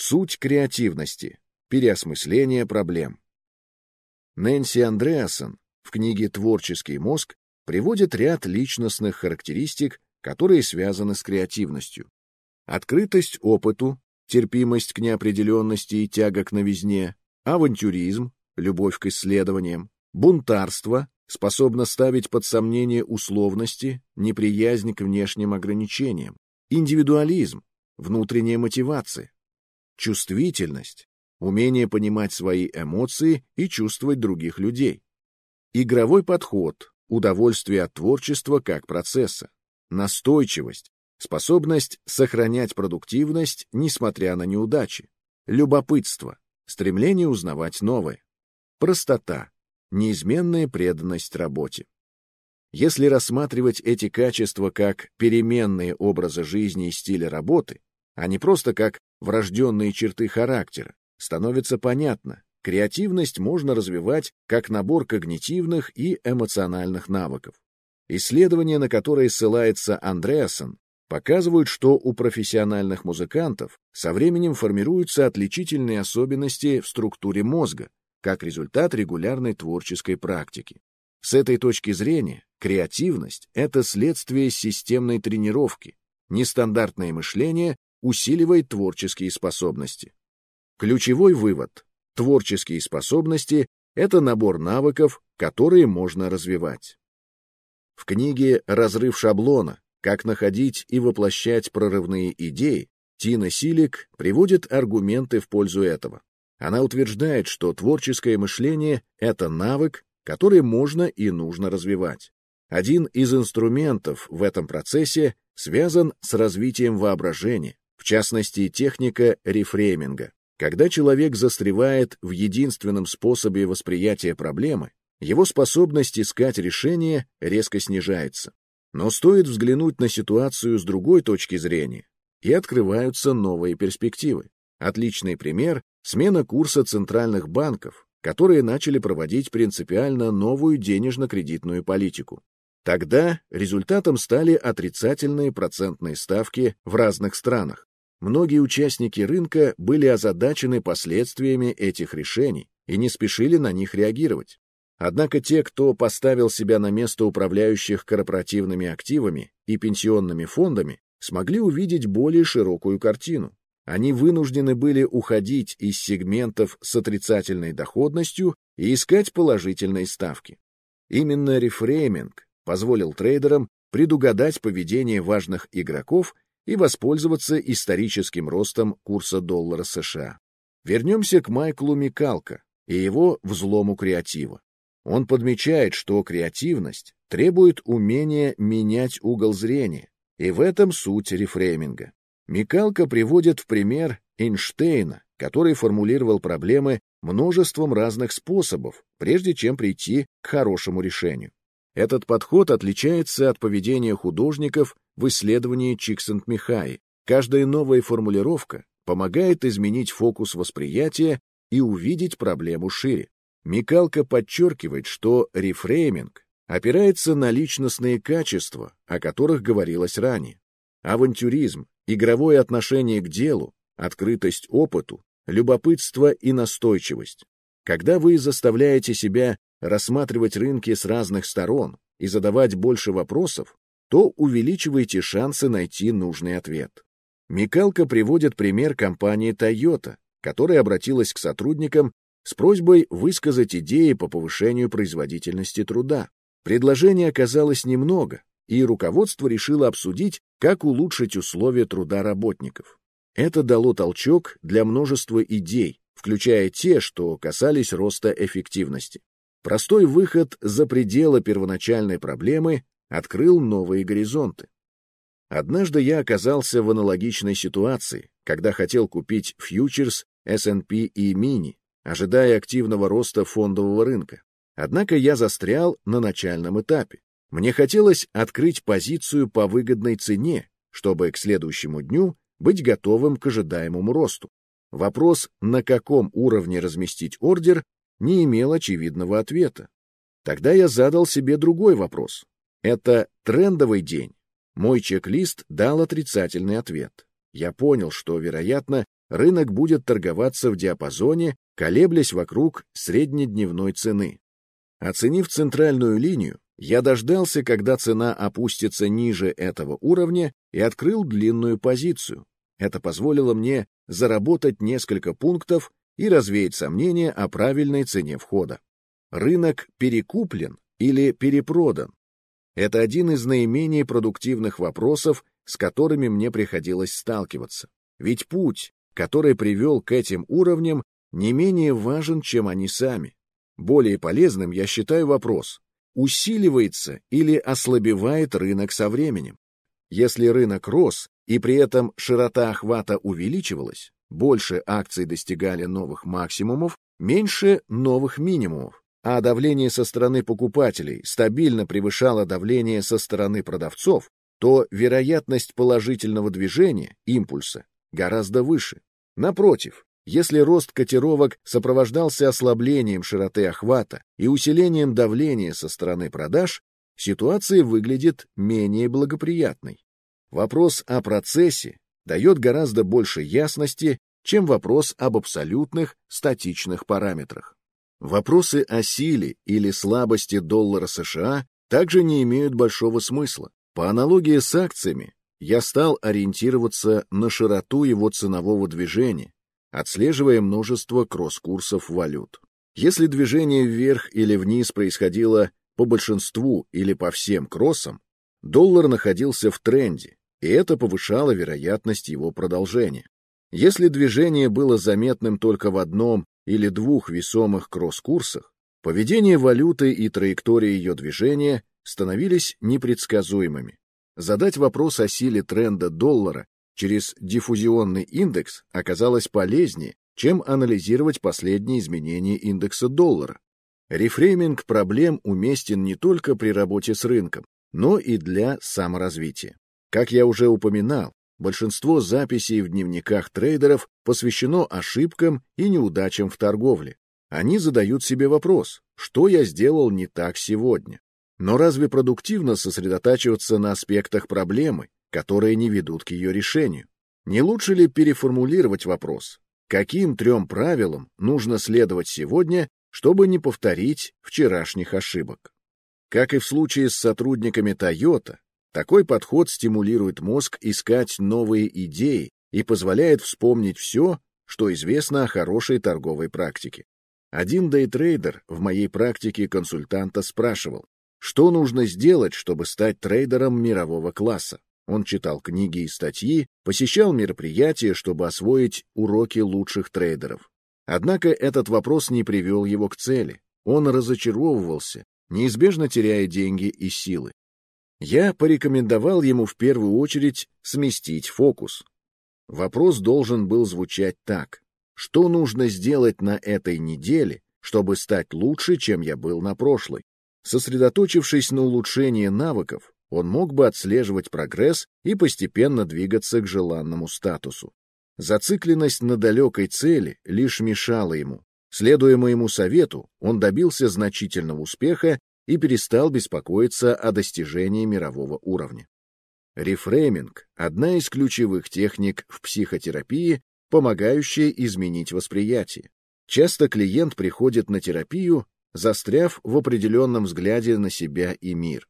Суть креативности — переосмысление проблем. Нэнси Андреасон в книге «Творческий мозг» приводит ряд личностных характеристик, которые связаны с креативностью. Открытость опыту, терпимость к неопределенности и тяга к новизне, авантюризм, любовь к исследованиям, бунтарство, способно ставить под сомнение условности, неприязнь к внешним ограничениям, индивидуализм, внутренняя мотивация, чувствительность, умение понимать свои эмоции и чувствовать других людей, игровой подход, удовольствие от творчества как процесса, настойчивость, способность сохранять продуктивность, несмотря на неудачи, любопытство, стремление узнавать новое, простота, неизменная преданность работе. Если рассматривать эти качества как переменные образы жизни и стиля работы, а не просто как врожденные черты характера, становится понятно, креативность можно развивать как набор когнитивных и эмоциональных навыков. Исследования, на которые ссылается Андреасон, показывают, что у профессиональных музыкантов со временем формируются отличительные особенности в структуре мозга, как результат регулярной творческой практики. С этой точки зрения креативность — это следствие системной тренировки, нестандартное мышление усиливает творческие способности. Ключевой вывод — творческие способности — это набор навыков, которые можно развивать. В книге «Разрыв шаблона. Как находить и воплощать прорывные идеи» Тина Силик приводит аргументы в пользу этого. Она утверждает, что творческое мышление — это навык, который можно и нужно развивать. Один из инструментов в этом процессе связан с развитием воображения, в частности, техника рефрейминга. Когда человек застревает в единственном способе восприятия проблемы, его способность искать решение резко снижается. Но стоит взглянуть на ситуацию с другой точки зрения, и открываются новые перспективы. Отличный пример — смена курса центральных банков, которые начали проводить принципиально новую денежно-кредитную политику. Тогда результатом стали отрицательные процентные ставки в разных странах. Многие участники рынка были озадачены последствиями этих решений и не спешили на них реагировать. Однако те, кто поставил себя на место управляющих корпоративными активами и пенсионными фондами, смогли увидеть более широкую картину. Они вынуждены были уходить из сегментов с отрицательной доходностью и искать положительные ставки. Именно рефрейминг позволил трейдерам предугадать поведение важных игроков и воспользоваться историческим ростом курса доллара США. Вернемся к Майклу Микалко и его взлому креатива. Он подмечает, что креативность требует умения менять угол зрения, и в этом суть рефрейминга. Микалка приводит в пример Эйнштейна, который формулировал проблемы множеством разных способов, прежде чем прийти к хорошему решению. Этот подход отличается от поведения художников в исследовании Чиксент-Михай. Каждая новая формулировка помогает изменить фокус восприятия и увидеть проблему шире. Микалка подчеркивает, что рефрейминг опирается на личностные качества, о которых говорилось ранее. Авантюризм, игровое отношение к делу, открытость опыту, любопытство и настойчивость. Когда вы заставляете себя рассматривать рынки с разных сторон и задавать больше вопросов, то увеличиваете шансы найти нужный ответ. Микалка приводит пример компании Toyota, которая обратилась к сотрудникам с просьбой высказать идеи по повышению производительности труда. Предложений оказалось немного, и руководство решило обсудить, как улучшить условия труда работников. Это дало толчок для множества идей, включая те, что касались роста эффективности. Простой выход за пределы первоначальной проблемы открыл новые горизонты. Однажды я оказался в аналогичной ситуации, когда хотел купить фьючерс S&P и мини, ожидая активного роста фондового рынка. Однако я застрял на начальном этапе. Мне хотелось открыть позицию по выгодной цене, чтобы к следующему дню быть готовым к ожидаемому росту. Вопрос, на каком уровне разместить ордер, не имел очевидного ответа. Тогда я задал себе другой вопрос. Это трендовый день. Мой чек-лист дал отрицательный ответ. Я понял, что, вероятно, рынок будет торговаться в диапазоне, колеблясь вокруг среднедневной цены. Оценив центральную линию, я дождался, когда цена опустится ниже этого уровня и открыл длинную позицию. Это позволило мне заработать несколько пунктов и развеять сомнения о правильной цене входа. Рынок перекуплен или перепродан? Это один из наименее продуктивных вопросов, с которыми мне приходилось сталкиваться. Ведь путь, который привел к этим уровням, не менее важен, чем они сами. Более полезным я считаю вопрос, усиливается или ослабевает рынок со временем. Если рынок рос, и при этом широта охвата увеличивалась, больше акций достигали новых максимумов, меньше новых минимумов, а давление со стороны покупателей стабильно превышало давление со стороны продавцов, то вероятность положительного движения, импульса, гораздо выше. Напротив, если рост котировок сопровождался ослаблением широты охвата и усилением давления со стороны продаж, ситуация выглядит менее благоприятной. Вопрос о процессе дает гораздо больше ясности, чем вопрос об абсолютных статичных параметрах. Вопросы о силе или слабости доллара США также не имеют большого смысла. По аналогии с акциями, я стал ориентироваться на широту его ценового движения, отслеживая множество кросс-курсов валют. Если движение вверх или вниз происходило по большинству или по всем кроссам, доллар находился в тренде, и это повышало вероятность его продолжения. Если движение было заметным только в одном или двух весомых кросс-курсах, поведение валюты и траектория ее движения становились непредсказуемыми. Задать вопрос о силе тренда доллара через диффузионный индекс оказалось полезнее, чем анализировать последние изменения индекса доллара. Рефрейминг проблем уместен не только при работе с рынком, но и для саморазвития. Как я уже упоминал, большинство записей в дневниках трейдеров посвящено ошибкам и неудачам в торговле. Они задают себе вопрос, что я сделал не так сегодня. Но разве продуктивно сосредотачиваться на аспектах проблемы, которые не ведут к ее решению? Не лучше ли переформулировать вопрос, каким трем правилам нужно следовать сегодня, чтобы не повторить вчерашних ошибок? Как и в случае с сотрудниками Toyota, такой подход стимулирует мозг искать новые идеи и позволяет вспомнить все, что известно о хорошей торговой практике. Один дейтрейдер в моей практике консультанта спрашивал, что нужно сделать, чтобы стать трейдером мирового класса. Он читал книги и статьи, посещал мероприятия, чтобы освоить уроки лучших трейдеров. Однако этот вопрос не привел его к цели. Он разочаровывался, неизбежно теряя деньги и силы. Я порекомендовал ему в первую очередь сместить фокус. Вопрос должен был звучать так. Что нужно сделать на этой неделе, чтобы стать лучше, чем я был на прошлой? Сосредоточившись на улучшении навыков, он мог бы отслеживать прогресс и постепенно двигаться к желанному статусу. Зацикленность на далекой цели лишь мешала ему. Следуя моему совету, он добился значительного успеха и перестал беспокоиться о достижении мирового уровня. Рефрейминг – одна из ключевых техник в психотерапии, помогающая изменить восприятие. Часто клиент приходит на терапию, застряв в определенном взгляде на себя и мир.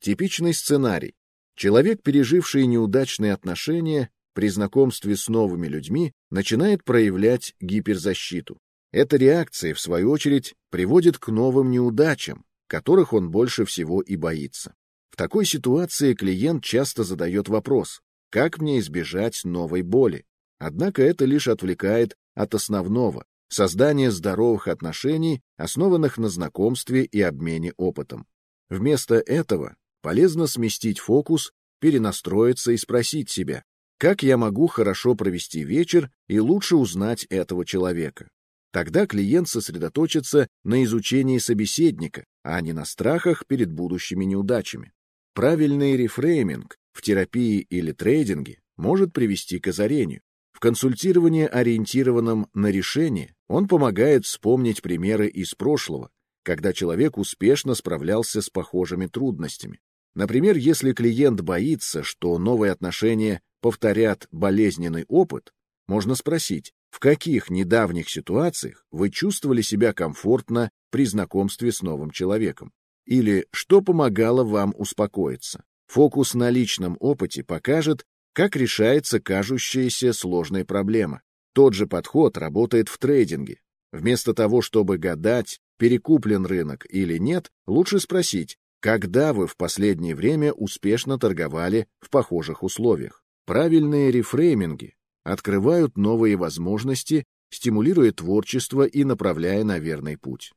Типичный сценарий. Человек, переживший неудачные отношения, при знакомстве с новыми людьми начинает проявлять гиперзащиту. Эта реакция, в свою очередь, приводит к новым неудачам, которых он больше всего и боится. В такой ситуации клиент часто задает вопрос, как мне избежать новой боли? Однако это лишь отвлекает от основного — создания здоровых отношений, основанных на знакомстве и обмене опытом. Вместо этого полезно сместить фокус, перенастроиться и спросить себя, как я могу хорошо провести вечер и лучше узнать этого человека. Тогда клиент сосредоточится на изучении собеседника, а не на страхах перед будущими неудачами. Правильный рефрейминг в терапии или трейдинге может привести к озарению. В консультировании, ориентированном на решение, он помогает вспомнить примеры из прошлого, когда человек успешно справлялся с похожими трудностями. Например, если клиент боится, что новые отношения повторят болезненный опыт, Можно спросить, в каких недавних ситуациях вы чувствовали себя комфортно при знакомстве с новым человеком? Или что помогало вам успокоиться? Фокус на личном опыте покажет, как решается кажущаяся сложная проблема. Тот же подход работает в трейдинге. Вместо того, чтобы гадать, перекуплен рынок или нет, лучше спросить, когда вы в последнее время успешно торговали в похожих условиях. Правильные рефрейминги открывают новые возможности, стимулируя творчество и направляя на верный путь.